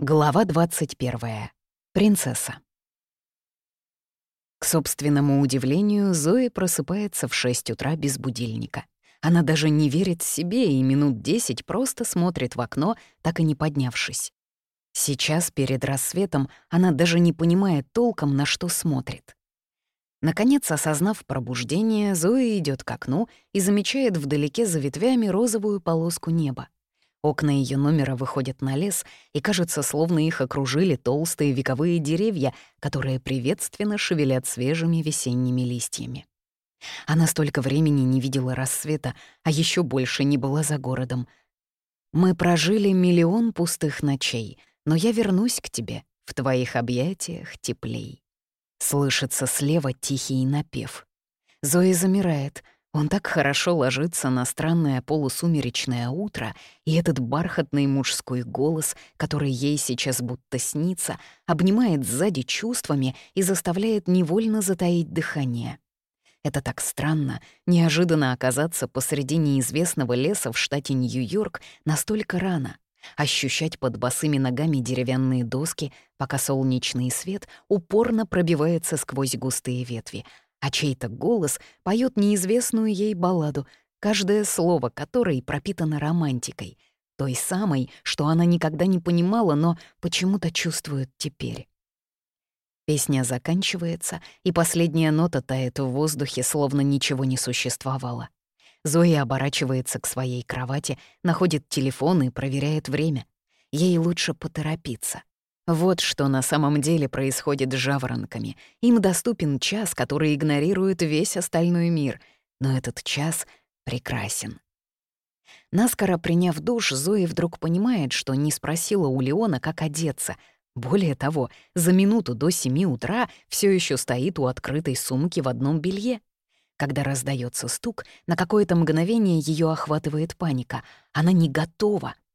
Глава 21. Принцесса. К собственному удивлению, Зои просыпается в 6 утра без будильника. Она даже не верит себе и минут 10 просто смотрит в окно, так и не поднявшись. Сейчас, перед рассветом, она даже не понимает толком, на что смотрит. Наконец, осознав пробуждение, Зои идет к окну и замечает вдалеке за ветвями розовую полоску неба. Окна ее номера выходят на лес, и кажется, словно их окружили толстые вековые деревья, которые приветственно шевелят свежими весенними листьями. Она столько времени не видела рассвета, а еще больше не была за городом. «Мы прожили миллион пустых ночей, но я вернусь к тебе, в твоих объятиях теплей». Слышится слева тихий напев. Зоя замирает — он так хорошо ложится на странное полусумеречное утро, и этот бархатный мужской голос, который ей сейчас будто снится, обнимает сзади чувствами и заставляет невольно затаить дыхание. Это так странно, неожиданно оказаться посреди неизвестного леса в штате Нью-Йорк настолько рано, ощущать под босыми ногами деревянные доски, пока солнечный свет упорно пробивается сквозь густые ветви — а чей-то голос поет неизвестную ей балладу, каждое слово которой пропитано романтикой, той самой, что она никогда не понимала, но почему-то чувствует теперь. Песня заканчивается, и последняя нота тает в воздухе, словно ничего не существовало. Зоя оборачивается к своей кровати, находит телефон и проверяет время. Ей лучше поторопиться. Вот что на самом деле происходит с жаворонками. Им доступен час, который игнорирует весь остальной мир. Но этот час прекрасен. Наскоро приняв душ, Зои вдруг понимает, что не спросила у Леона, как одеться. Более того, за минуту до семи утра все еще стоит у открытой сумки в одном белье. Когда раздается стук, на какое-то мгновение ее охватывает паника. Она не готова —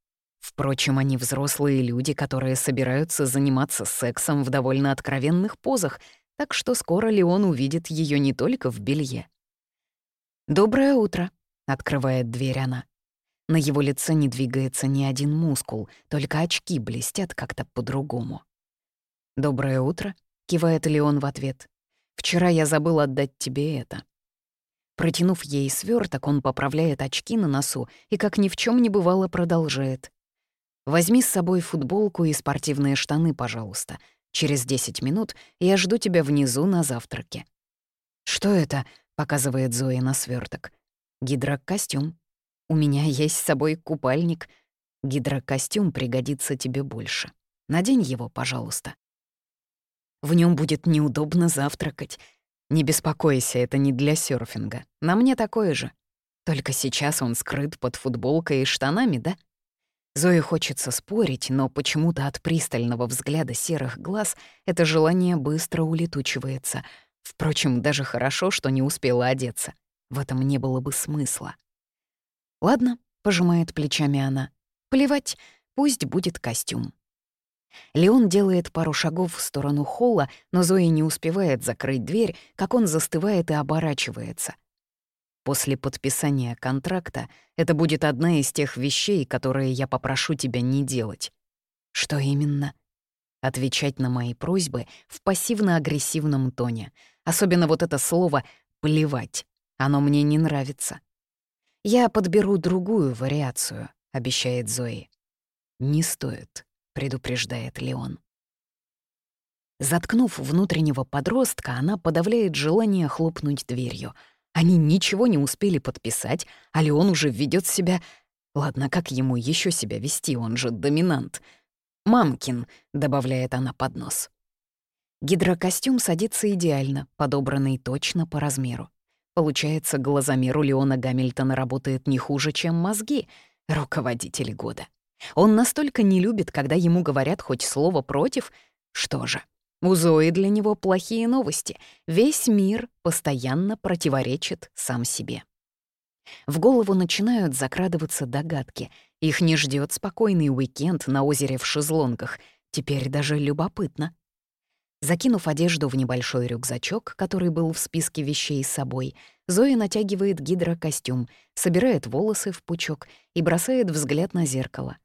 Впрочем, они взрослые люди, которые собираются заниматься сексом в довольно откровенных позах, так что скоро Леон увидит ее не только в белье. «Доброе утро», — открывает дверь она. На его лице не двигается ни один мускул, только очки блестят как-то по-другому. «Доброе утро», — кивает Леон в ответ. «Вчера я забыл отдать тебе это». Протянув ей сверток, он поправляет очки на носу и, как ни в чем не бывало, продолжает. Возьми с собой футболку и спортивные штаны, пожалуйста. Через 10 минут я жду тебя внизу на завтраке». «Что это?» — показывает Зоя на сверток. «Гидрокостюм. У меня есть с собой купальник. Гидрокостюм пригодится тебе больше. Надень его, пожалуйста». В нем будет неудобно завтракать. Не беспокойся, это не для серфинга. На мне такое же. Только сейчас он скрыт под футболкой и штанами, да? Зое хочется спорить, но почему-то от пристального взгляда серых глаз это желание быстро улетучивается. Впрочем, даже хорошо, что не успела одеться. В этом не было бы смысла. «Ладно», — пожимает плечами она, — «плевать, пусть будет костюм». Леон делает пару шагов в сторону холла, но Зоя не успевает закрыть дверь, как он застывает и оборачивается. После подписания контракта это будет одна из тех вещей, которые я попрошу тебя не делать. Что именно? Отвечать на мои просьбы в пассивно-агрессивном тоне. Особенно вот это слово «плевать». Оно мне не нравится. Я подберу другую вариацию, обещает Зои. Не стоит, предупреждает Леон. Заткнув внутреннего подростка, она подавляет желание хлопнуть дверью — они ничего не успели подписать, а Леон уже ведет себя... Ладно, как ему еще себя вести, он же доминант. «Мамкин», — добавляет она под нос. Гидрокостюм садится идеально, подобранный точно по размеру. Получается, глазомер у Леона Гамильтона работает не хуже, чем мозги. Руководитель года. Он настолько не любит, когда ему говорят хоть слово «против». Что же, у Зои для него плохие новости. Весь мир постоянно противоречит сам себе. В голову начинают закрадываться догадки. Их не ждет спокойный уикенд на озере в шезлонгах. Теперь даже любопытно. Закинув одежду в небольшой рюкзачок, который был в списке вещей с собой, Зоя натягивает гидрокостюм, собирает волосы в пучок и бросает взгляд на зеркало.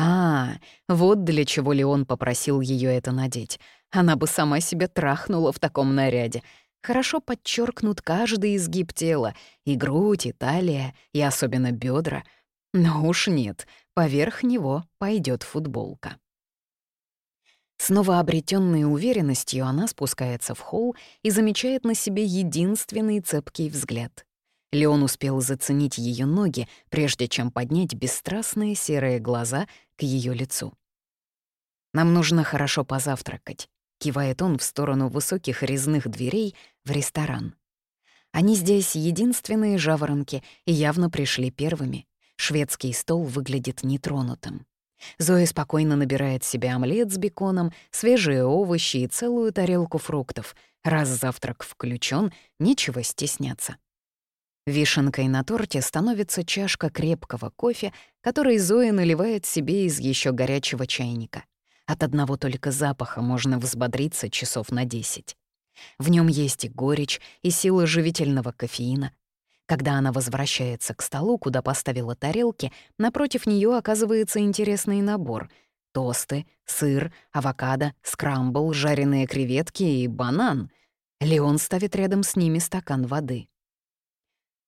А, вот для чего Леон попросил ее это надеть. Она бы сама себя трахнула в таком наряде. Хорошо подчеркнут каждый изгиб тела, и грудь, и талия, и особенно бедра. Но уж нет, поверх него пойдет футболка. Снова обретенной уверенностью она спускается в холл и замечает на себе единственный цепкий взгляд. Леон успел заценить ее ноги, прежде чем поднять бесстрастные серые глаза к ее лицу. «Нам нужно хорошо позавтракать», — кивает он в сторону высоких резных дверей в ресторан. Они здесь единственные жаворонки и явно пришли первыми. Шведский стол выглядит нетронутым. Зоя спокойно набирает себе омлет с беконом, свежие овощи и целую тарелку фруктов. Раз завтрак включен, нечего стесняться. Вишенкой на торте становится чашка крепкого кофе, который Зоя наливает себе из еще горячего чайника. От одного только запаха можно взбодриться часов на десять. В нем есть и горечь, и сила живительного кофеина. Когда она возвращается к столу, куда поставила тарелки, напротив нее оказывается интересный набор — тосты, сыр, авокадо, скрамбл, жареные креветки и банан. Леон ставит рядом с ними стакан воды.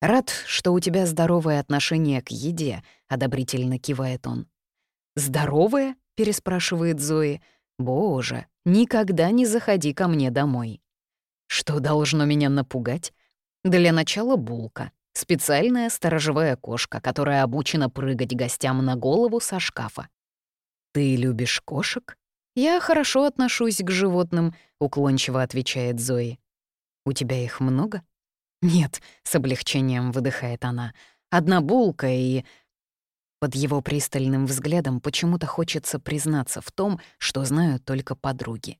«Рад, что у тебя здоровое отношение к еде», — одобрительно кивает он. «Здоровое?» — переспрашивает Зои. «Боже, никогда не заходи ко мне домой». Что должно меня напугать? Для начала булка. Специальная сторожевая кошка, которая обучена прыгать гостям на голову со шкафа. «Ты любишь кошек?» «Я хорошо отношусь к животным», — уклончиво отвечает Зои. «У тебя их много?» «Нет», — с облегчением выдыхает она. «Одна булка и...» Под его пристальным взглядом почему-то хочется признаться в том, что знают только подруги.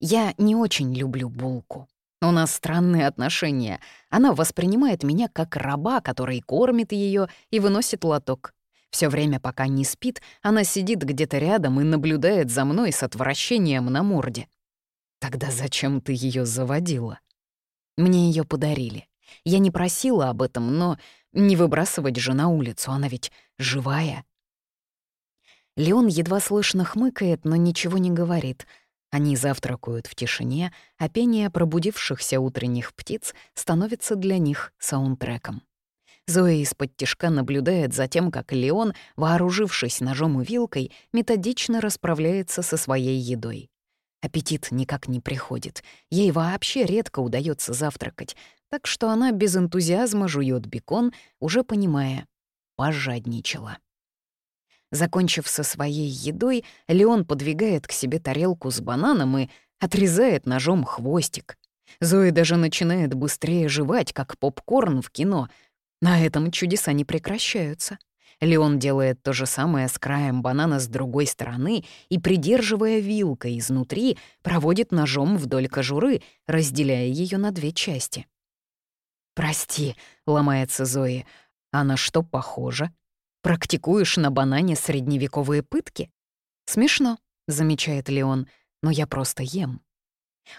«Я не очень люблю булку. У нас странные отношения. Она воспринимает меня как раба, который кормит ее и выносит лоток. Все время, пока не спит, она сидит где-то рядом и наблюдает за мной с отвращением на морде. Тогда зачем ты ее заводила? Мне ее подарили. Я не просила об этом, но не выбрасывать же на улицу, она ведь живая. Леон едва слышно хмыкает, но ничего не говорит. Они завтракают в тишине, а пение пробудившихся утренних птиц становится для них саундтреком. Зоя из-под тишка наблюдает за тем, как Леон, вооружившись ножом и вилкой, методично расправляется со своей едой. Аппетит никак не приходит. Ей вообще редко удается завтракать, так что она без энтузиазма жует бекон, уже понимая — пожадничала. Закончив со своей едой, Леон подвигает к себе тарелку с бананом и отрезает ножом хвостик. Зоя даже начинает быстрее жевать, как попкорн в кино. На этом чудеса не прекращаются. Леон делает то же самое с краем банана с другой стороны и, придерживая вилкой изнутри, проводит ножом вдоль кожуры, разделяя ее на две части. «Прости», — ломается Зои, — «а на что похоже? Практикуешь на банане средневековые пытки?» «Смешно», — замечает Леон, — «но я просто ем».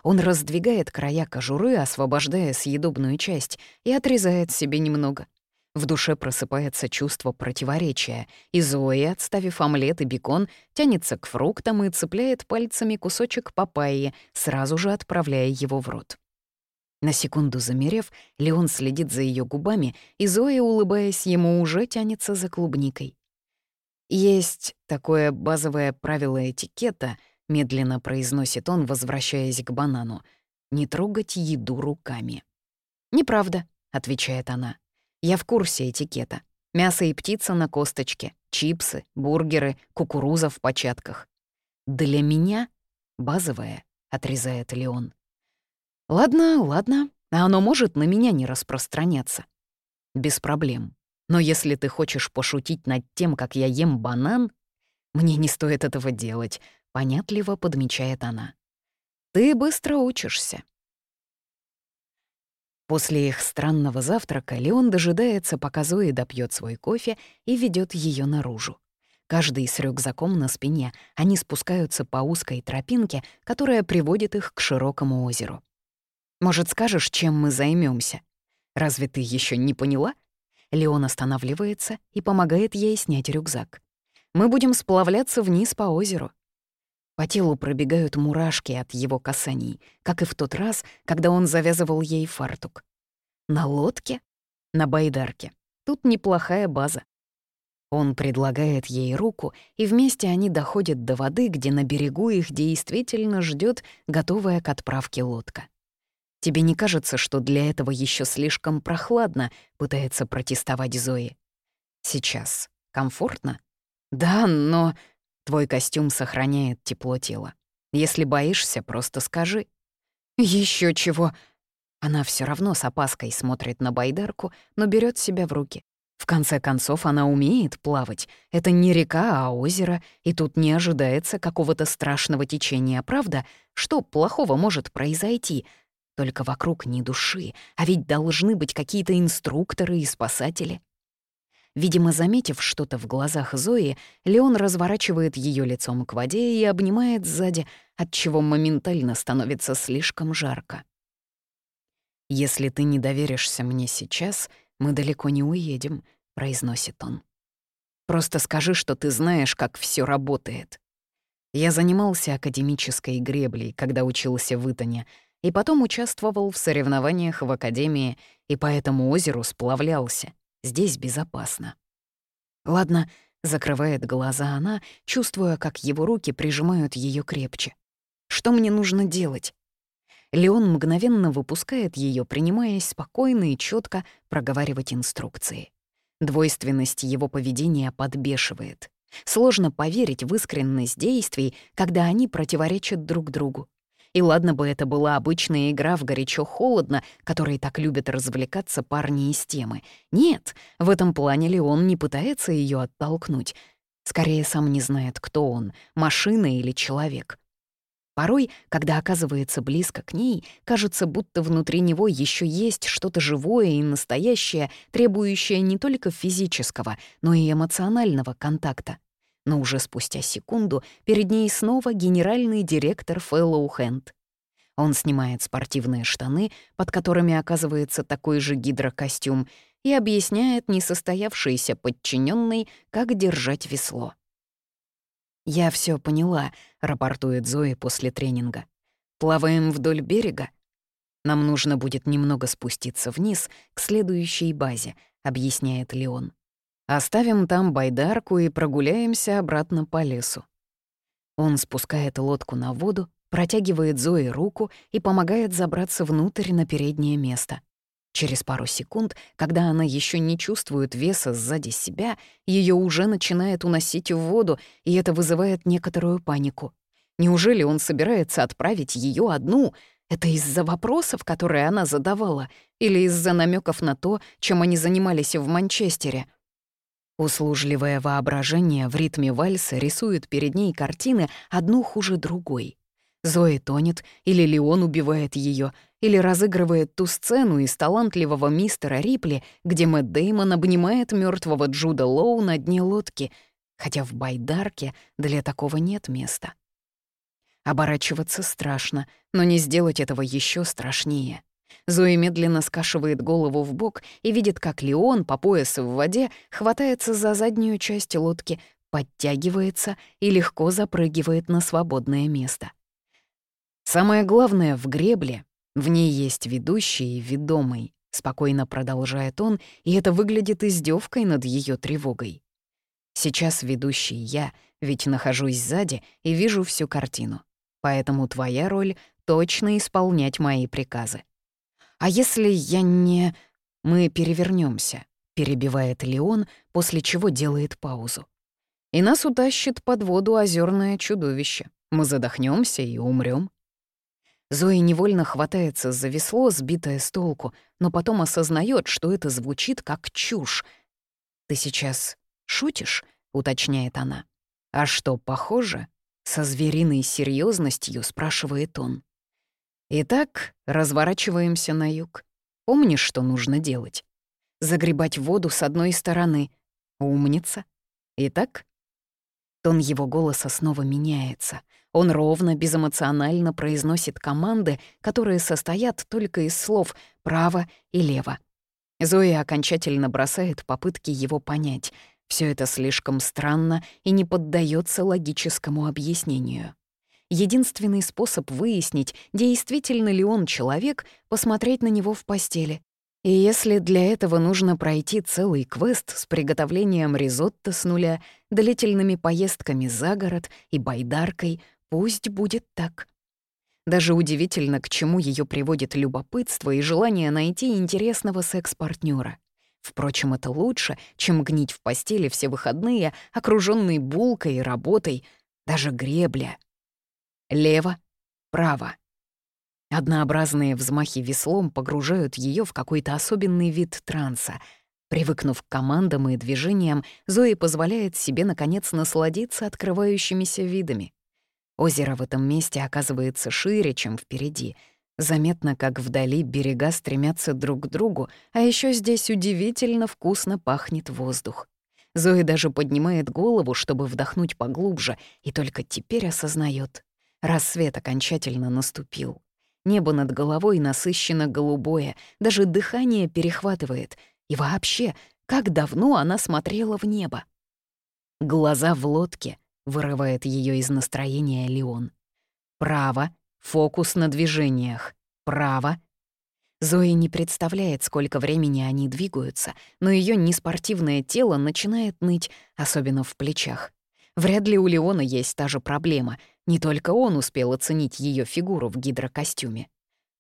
Он раздвигает края кожуры, освобождая съедобную часть, и отрезает себе немного. В душе просыпается чувство противоречия, и Зои, отставив омлет и бекон, тянется к фруктам и цепляет пальцами кусочек папайи, сразу же отправляя его в рот. На секунду замерев, Леон следит за ее губами, и Зоя, улыбаясь ему, уже тянется за клубникой. «Есть такое базовое правило этикета», — медленно произносит он, возвращаясь к банану, — «не трогать еду руками». «Неправда», — отвечает она. Я в курсе этикета. Мясо и птица на косточке, чипсы, бургеры, кукуруза в початках. Для меня базовое, отрезает Леон. Ладно, ладно, а оно может на меня не распространяться. Без проблем. Но если ты хочешь пошутить над тем, как я ем банан, мне не стоит этого делать, понятливо подмечает она. Ты быстро учишься. После их странного завтрака Леон дожидается, пока Зои допьет свой кофе и ведет ее наружу. Каждый с рюкзаком на спине, они спускаются по узкой тропинке, которая приводит их к широкому озеру. «Может, скажешь, чем мы займемся? Разве ты еще не поняла?» Леон останавливается и помогает ей снять рюкзак. Мы будем сплавляться вниз по озеру. По телу пробегают мурашки от его касаний, как и в тот раз, когда он завязывал ей фартук. На лодке? На байдарке. Тут неплохая база. Он предлагает ей руку, и вместе они доходят до воды, где на берегу их действительно ждет готовая к отправке лодка. «Тебе не кажется, что для этого еще слишком прохладно?» — пытается протестовать Зои. «Сейчас. Комфортно?» «Да, но...» Твой костюм сохраняет тепло тела. Если боишься, просто скажи. Еще чего. Она все равно с опаской смотрит на байдарку, но берет себя в руки. В конце концов, она умеет плавать. Это не река, а озеро, и тут не ожидается какого-то страшного течения, правда? Что плохого может произойти? Только вокруг ни души, а ведь должны быть какие-то инструкторы и спасатели. Видимо, заметив что-то в глазах Зои, Леон разворачивает ее лицом к воде и обнимает сзади, отчего моментально становится слишком жарко. «Если ты не доверишься мне сейчас, мы далеко не уедем», — произносит он. «Просто скажи, что ты знаешь, как все работает». Я занимался академической греблей, когда учился в Итоне, и потом участвовал в соревнованиях в академии, и по этому озеру сплавлялся. Здесь безопасно. Ладно, закрывает глаза она, чувствуя, как его руки прижимают ее крепче. Что мне нужно делать? Леон мгновенно выпускает ее, принимаясь спокойно и четко проговаривать инструкции. Двойственность его поведения подбешивает. Сложно поверить в искренность действий, когда они противоречат друг другу. И ладно бы это была обычная игра в горячо-холодно, которой так любят развлекаться парни из темы. Нет, в этом плане Леон не пытается ее оттолкнуть. Скорее, сам не знает, кто он — машина или человек. Порой, когда оказывается близко к ней, кажется, будто внутри него еще есть что-то живое и настоящее, требующее не только физического, но и эмоционального контакта но уже спустя секунду перед ней снова генеральный директор Фэллоу Хэнд. Он снимает спортивные штаны, под которыми оказывается такой же гидрокостюм, и объясняет несостоявшейся подчиненной, как держать весло. «Я все поняла», — рапортует Зои после тренинга. «Плаваем вдоль берега. Нам нужно будет немного спуститься вниз к следующей базе», — объясняет Леон. Оставим там байдарку и прогуляемся обратно по лесу. Он спускает лодку на воду, протягивает Зои руку и помогает забраться внутрь на переднее место. Через пару секунд, когда она еще не чувствует веса сзади себя, ее уже начинает уносить в воду, и это вызывает некоторую панику. Неужели он собирается отправить ее одну? Это из-за вопросов, которые она задавала, или из-за намеков на то, чем они занимались в Манчестере? Услужливое воображение в ритме вальса рисует перед ней картины одну хуже другой. Зои тонет, или Леон убивает ее, или разыгрывает ту сцену из талантливого мистера Рипли, где Мэтт Деймон обнимает мертвого Джуда Лоу на дне лодки, хотя в байдарке для такого нет места. Оборачиваться страшно, но не сделать этого еще страшнее. Зои медленно скашивает голову в бок и видит, как Леон по пояс в воде хватается за заднюю часть лодки, подтягивается и легко запрыгивает на свободное место. Самое главное в гребле — в ней есть ведущий и ведомый, спокойно продолжает он, и это выглядит издевкой над ее тревогой. Сейчас ведущий я, ведь нахожусь сзади и вижу всю картину. Поэтому твоя роль — точно исполнять мои приказы. «А если я не...» «Мы перевернемся, перебивает Леон, после чего делает паузу. «И нас утащит под воду озерное чудовище. Мы задохнемся и умрем. Зои невольно хватается за весло, сбитое с толку, но потом осознает, что это звучит как чушь. «Ты сейчас шутишь?» — уточняет она. «А что, похоже?» — со звериной серьезностью спрашивает он. Итак, разворачиваемся на юг. Помнишь, что нужно делать? Загребать воду с одной стороны. Умница. Итак? Тон его голоса снова меняется. Он ровно, безэмоционально произносит команды, которые состоят только из слов «право» и «лево». Зоя окончательно бросает попытки его понять. Все это слишком странно и не поддается логическому объяснению. Единственный способ выяснить, действительно ли он человек, посмотреть на него в постели. И если для этого нужно пройти целый квест с приготовлением ризотто с нуля, длительными поездками за город и байдаркой, пусть будет так. Даже удивительно, к чему ее приводит любопытство и желание найти интересного секс-партнера. Впрочем, это лучше, чем гнить в постели все выходные, окружённый булкой и работой, даже гребля. Лево, право. Однообразные взмахи веслом погружают ее в какой-то особенный вид транса. Привыкнув к командам и движениям, Зои позволяет себе, наконец, насладиться открывающимися видами. Озеро в этом месте оказывается шире, чем впереди. Заметно, как вдали берега стремятся друг к другу, а еще здесь удивительно вкусно пахнет воздух. Зои даже поднимает голову, чтобы вдохнуть поглубже, и только теперь осознает. Рассвет окончательно наступил. Небо над головой насыщенно голубое, даже дыхание перехватывает. И вообще, как давно она смотрела в небо? Глаза в лодке, вырывает ее из настроения Леон. Право, фокус на движениях. Право. Зои не представляет, сколько времени они двигаются, но ее неспортивное тело начинает ныть, особенно в плечах. Вряд ли у Леона есть та же проблема. Не только он успел оценить ее фигуру в гидрокостюме.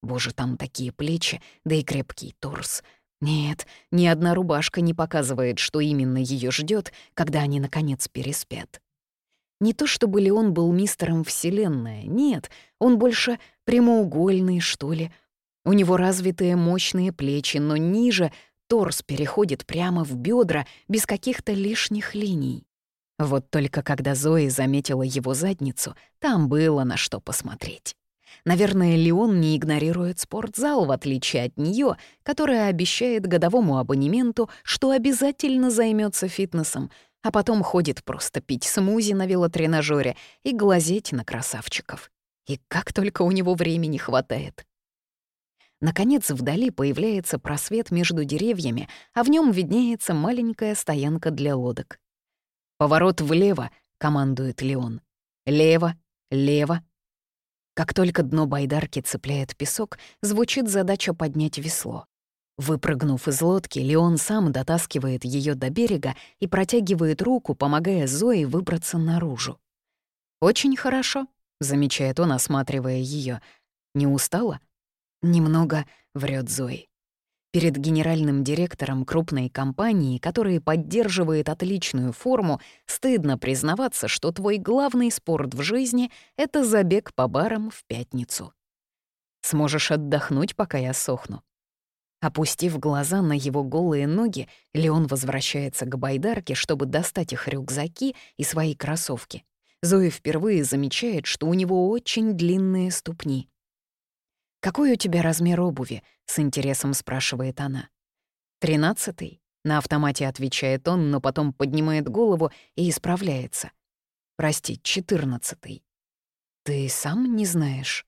Боже, там такие плечи, да и крепкий торс. Нет, ни одна рубашка не показывает, что именно ее ждет, когда они, наконец, переспят. Не то чтобы Леон был мистером Вселенная, нет, он больше прямоугольный, что ли. У него развитые мощные плечи, но ниже торс переходит прямо в бедра без каких-то лишних линий. Вот только когда Зои заметила его задницу, там было на что посмотреть. Наверное, Леон не игнорирует спортзал, в отличие от нее, которая обещает годовому абонементу, что обязательно займется фитнесом, а потом ходит просто пить смузи на велотренажере и глазеть на красавчиков. И как только у него времени хватает. Наконец, вдали появляется просвет между деревьями, а в нем виднеется маленькая стоянка для лодок. «Поворот влево», — командует Леон. «Лево, лево». Как только дно байдарки цепляет песок, звучит задача поднять весло. Выпрыгнув из лодки, Леон сам дотаскивает ее до берега и протягивает руку, помогая Зое выбраться наружу. «Очень хорошо», — замечает он, осматривая ее. «Не устала?» «Немного», — врет Зои перед генеральным директором крупной компании, которая поддерживает отличную форму, стыдно признаваться, что твой главный спорт в жизни — это забег по барам в пятницу. Сможешь отдохнуть, пока я сохну. Опустив глаза на его голые ноги, Леон возвращается к байдарке, чтобы достать их рюкзаки и свои кроссовки. Зои впервые замечает, что у него очень длинные ступни. «Какой у тебя размер обуви?» — с интересом спрашивает она. «Тринадцатый», — на автомате отвечает он, но потом поднимает голову и исправляется. «Прости, четырнадцатый». «Ты сам не знаешь?»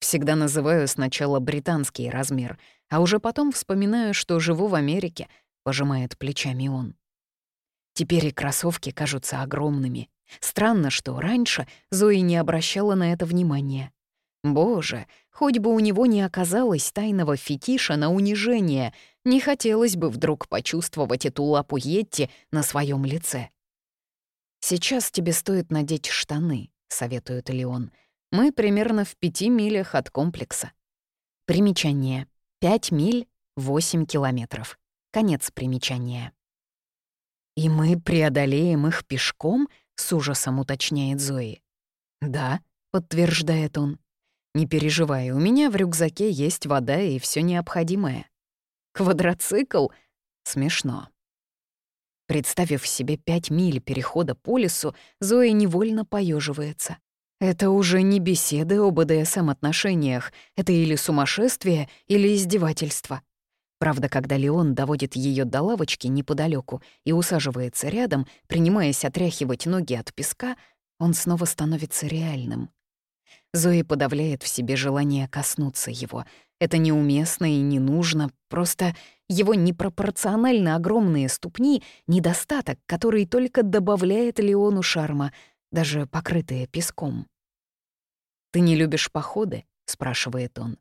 Всегда называю сначала британский размер, а уже потом вспоминаю, что живу в Америке, пожимает плечами он. Теперь и кроссовки кажутся огромными. Странно, что раньше Зои не обращала на это внимания. Боже, хоть бы у него не оказалось тайного фетиша на унижение, не хотелось бы вдруг почувствовать эту лапу Йетти на своем лице. «Сейчас тебе стоит надеть штаны», — советует Леон. «Мы примерно в пяти милях от комплекса». Примечание. Пять миль — восемь километров. Конец примечания. «И мы преодолеем их пешком?» — с ужасом уточняет Зои. «Да», — подтверждает он. Не переживай, у меня в рюкзаке есть вода и все необходимое. Квадроцикл? Смешно. Представив себе пять миль перехода по лесу, Зоя невольно поеживается. Это уже не беседы об БДСМ-отношениях, это или сумасшествие, или издевательство. Правда, когда Леон доводит ее до лавочки неподалеку и усаживается рядом, принимаясь отряхивать ноги от песка, он снова становится реальным. Зои подавляет в себе желание коснуться его. Это неуместно и не нужно, просто Его непропорционально огромные ступни — недостаток, который только добавляет Леону шарма, даже покрытые песком. «Ты не любишь походы?» — спрашивает он.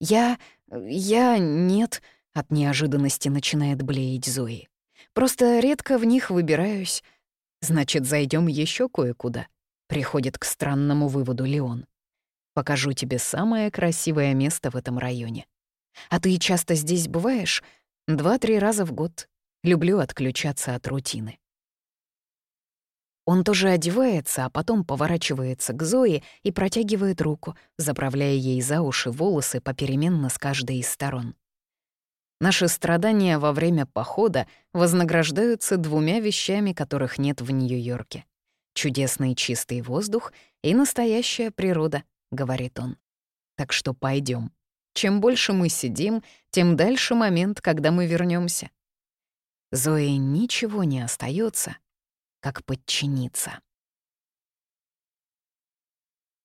«Я... я... нет...» — от неожиданности начинает блеять Зои. «Просто редко в них выбираюсь. Значит, зайдем еще кое-куда», — приходит к странному выводу Леон. «Покажу тебе самое красивое место в этом районе. А ты часто здесь бываешь? Два-три раза в год. Люблю отключаться от рутины». Он тоже одевается, а потом поворачивается к Зое и протягивает руку, заправляя ей за уши волосы попеременно с каждой из сторон. Наши страдания во время похода вознаграждаются двумя вещами, которых нет в Нью-Йорке. Чудесный чистый воздух и настоящая природа, говорит он. Так что пойдем. Чем больше мы сидим, тем дальше момент, когда мы вернемся. Зое ничего не остается, как подчиниться.